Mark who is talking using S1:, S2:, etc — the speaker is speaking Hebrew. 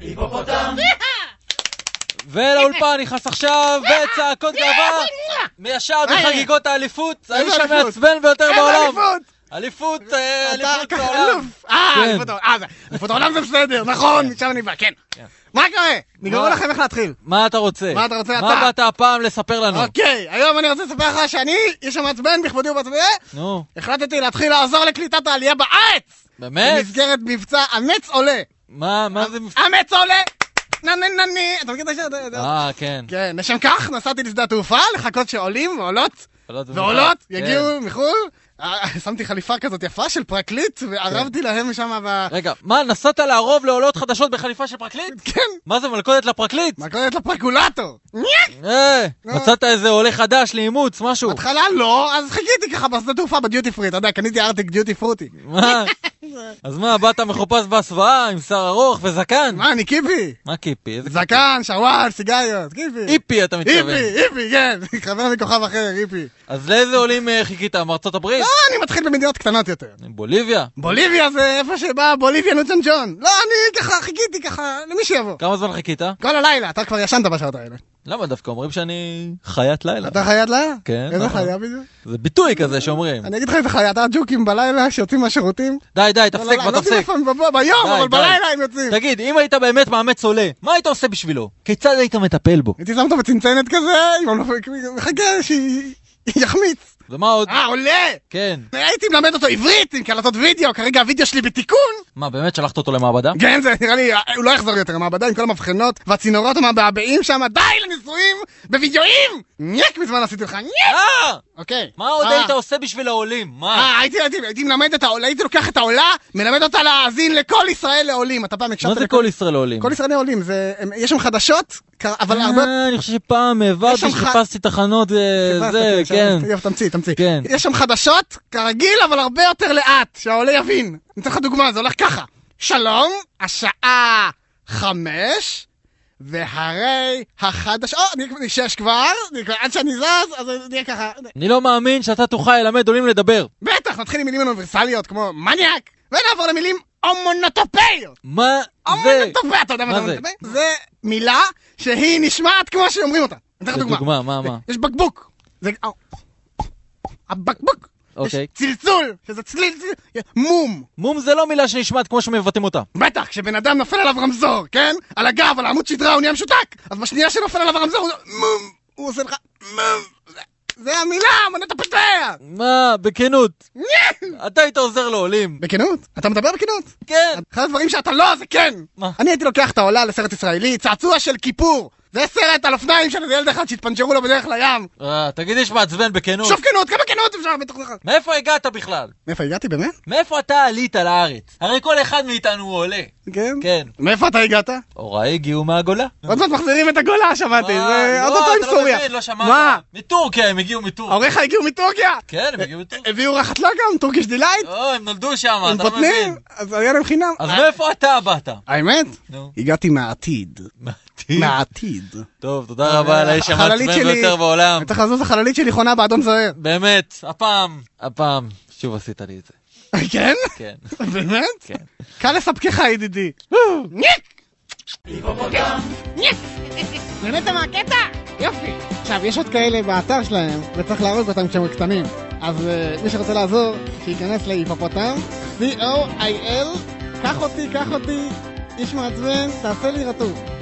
S1: היפופוטם!
S2: ולאולפן נכנס עכשיו, וצעקות גאווה, מישר בחגיגות האליפות, האיש? המעצבן ביותר בעולם.
S3: אליפות?
S2: אה, העולם.
S3: אה,
S2: כן.
S3: אליפות העולם. אה, זה- אליפות העולם זה בסדר, נכון, משם אני בא, כן. מה קורה? נגמרו
S2: מה?
S3: לכם איך להתחיל.
S2: מה אתה רוצה?
S3: מה אתה רוצה,
S2: מה
S3: אתה?
S2: באת הפעם לספר לנו?
S3: אוקיי, היום אני רוצה לספר לך שאני, איש המעצבן בכבודי ובעצמי, החלטתי להתחיל לעזור לקליטת העלייה בארץ!
S2: באמת?
S3: במסגרת מבצע אמץ עולה.
S2: מה, מה זה... מפ-
S3: אמץ עולה! נה נה נה נה, אתה מכיר את השיר? יודע?
S2: אה, כן.
S3: כן, לשם כך נסעתי לשדה התעופה לחכות שעולים ועולות
S2: עולות
S3: ועולות
S2: כן.
S3: יגיעו מחו"ל. אה, שמתי חליפה כזאת יפה של פרקליט וערבתי להם שם ב...
S2: רגע, מה, נסעת לערוב לעולות חדשות בחליפה של פרקליט?
S3: כן,
S2: מה זה, מלכודת לפרקליט?
S3: קוראת לפרקולטור?
S2: אה,
S3: נו.
S2: מצאת איזה עולה חדש לאימוץ, משהו.
S3: בהתחלה לא, אז חיכיתי ככה בשדה תעופה בדיוטי פרי, אתה יודע, קניתי ארטיק דיוטי פרוטי.
S2: מה? אז מה, באת מחופש בהסוואה, עם שיער ארוך וזקן?
S3: מה, אני קיפי?
S2: מה קיפי? איזה
S3: זקן, שוואל, סיגריות, קיפי.
S2: איפי אתה מתכוון.
S3: היפי, היפי, כן, חבר מכוכב אחר, היפי.
S2: אז לאיזה עולים אה, חיכית? מארצות הברית?
S3: לא, אני מתחיל במדינות קטנות יותר.
S2: בוליביה?
S3: בוליביה זה איפה שבא בוליביה נוצ'ן ג'ון. לא, אני ככה חיכיתי ככה, למי שיבוא.
S2: כמה זמן חיכית?
S3: כל הלילה, אתה כבר ישנת בשעות האלה.
S2: למה דווקא אומרים שאני חיית לילה?
S3: אתה חיית לילה?
S2: כן,
S3: איזה
S2: נכון.
S3: חיה בדיוק?
S2: זה ביטוי כזה שאומרים.
S3: אני אגיד לך איזה חיה, אתה הג'וקים בלילה שיוצאים מהשירותים?
S2: די, די,
S3: לא,
S2: תפסיק
S3: לא, לא יודעים
S2: תפסיק.
S3: איפה הם ב- ביום, אבל. בלילה הם יוצאים.
S2: תגיד, אם היית באמת מאמץ עולה, מה היית עושה בשבילו? כיצד היית מטפל בו?
S3: הייתי שם אותו בצנצנת כזה, עם يا خميت
S2: ומה עוד?
S3: אה, עולה!
S2: כן.
S3: הייתי מלמד אותו עברית עם קלטות וידאו, כרגע הוידאו שלי בתיקון.
S2: מה, באמת שלחת אותו למעבדה?
S3: כן, זה נראה לי, הוא לא יחזור יותר למעבדה עם כל המבחנות והצינורות המבעבעים שם, די לניסויים בווידאוים! ניק מזמן עשיתי לך, ניק!
S2: אה!
S3: אוקיי.
S2: מה עוד
S3: אה.
S2: היית עושה בשביל העולים? מה?
S3: אה, הייתי, מלמד את העולה, הייתי לוקח את העולה, מלמד אותה להאזין לכל ישראל לעולים. אתה פעם הקשבת
S2: מה זה. כל ישראל עולים?
S3: כל ישראל לעולים, זה, יש שם חדשות, אבל הרבה...
S2: אה, אני חושב שפעם העברתי, חיפשתי תחנות, אה, זה, כן.
S3: יופי, תמציא, תמציא.
S2: כן.
S3: יש שם חדשות, כרגיל, אבל הרבה יותר לאט, שהעולה יבין. אני אתן לך דוגמה, זה הולך ככה. שלום, השעה חמש, והרי החדש... או, אני שש כבר, עד שאני זז, אז אני אהיה ככה.
S2: אני לא מאמין שאתה תוכל ללמד עולים לדבר.
S3: בטח, נתחיל עם מילים אוניברסליות כמו מניאק, ונעבור למילים הומונוטופאיות.
S2: מה זה?
S3: הומונוטופאיה, אתה יודע מה זה
S2: זה?
S3: מילה שהיא נשמעת כמו שאומרים אותה. אני אתן לך דוגמה.
S2: דוגמה, מה, מה?
S3: יש בקבוק. זה... הבקבוק.
S2: אוקיי.
S3: יש צלצול, שזה צליל, צליל, מום.
S2: מום זה לא מילה שנשמעת כמו שמבטאים אותה.
S3: בטח, כשבן אדם נופל עליו רמזור, כן? על הגב, על העמוד שדרה, הוא נהיה משותק. אז בשנייה שנופל עליו הרמזור, הוא מום. הוא עושה לך מום. זה- המילה, מונת הפתח.
S2: מה, בכנות. אתה היית עוזר לעולים.
S3: בכנות? אתה מדבר בכנות?
S2: כן.
S3: אחד הדברים שאתה לא, זה כן.
S2: מה?
S3: אני הייתי לוקח את העולה לסרט ישראלי, צעצוע של כיפור. זה סרט על אופניים של ילד אחד שהתפנצ'רו לו בדרך לים.
S2: אה, תגיד, יש מעצבן בכנות.
S3: שוב כנות, כמה כנות אפשר בתוכך?
S2: מאיפה הגעת בכלל?
S3: מאיפה הגעתי באמת?
S2: מאיפה אתה עלית לארץ? הרי כל אחד מאיתנו הוא עולה.
S3: כן.
S2: כן.
S3: מאיפה אתה הגעת?
S2: הוריי הגיעו מהגולה.
S3: עוד מעט מחזירים את הגולה, שמעתי. זה עוד
S2: לא,
S3: אותו עם
S2: אתה לא
S3: סוריה.
S2: לא שמעת.
S3: מה?
S2: מטורקיה, הם הגיעו מטורקיה.
S3: הורייך הגיעו מטורקיה?
S2: כן, הם הגיעו מטורקיה.
S3: הביאו רחת לא גם, Turkish delight?
S2: לא, הם נולדו שם,
S3: הם
S2: אתה לא? מבין.
S3: אז היה להם חינם.
S2: אז מאיפה אתה באת?
S3: האמת? הגעתי מהעתיד. מהעתיד.
S2: טוב, תודה רבה על האיש המעצבן ביותר בעולם.
S3: צריך לזוז החללית שלי חונה באדום זוהר.
S2: באמת, הפעם, הפעם, שוב עשית לי את זה.
S3: כן?
S2: כן,
S3: באמת?
S2: כן.
S3: קל לספקך ידידי.
S1: היפופוטם!
S3: ניק! נהנית מהקטע? יופי. עכשיו, יש עוד כאלה באתר שלהם, וצריך להרוג אותם כשהם קטנים. אז אה, מי שרוצה לעזור, שייכנס להיפופוטם, C-O-I-L, קח אותי, קח אותי, איש מעצבן, תעשה לי רטוב.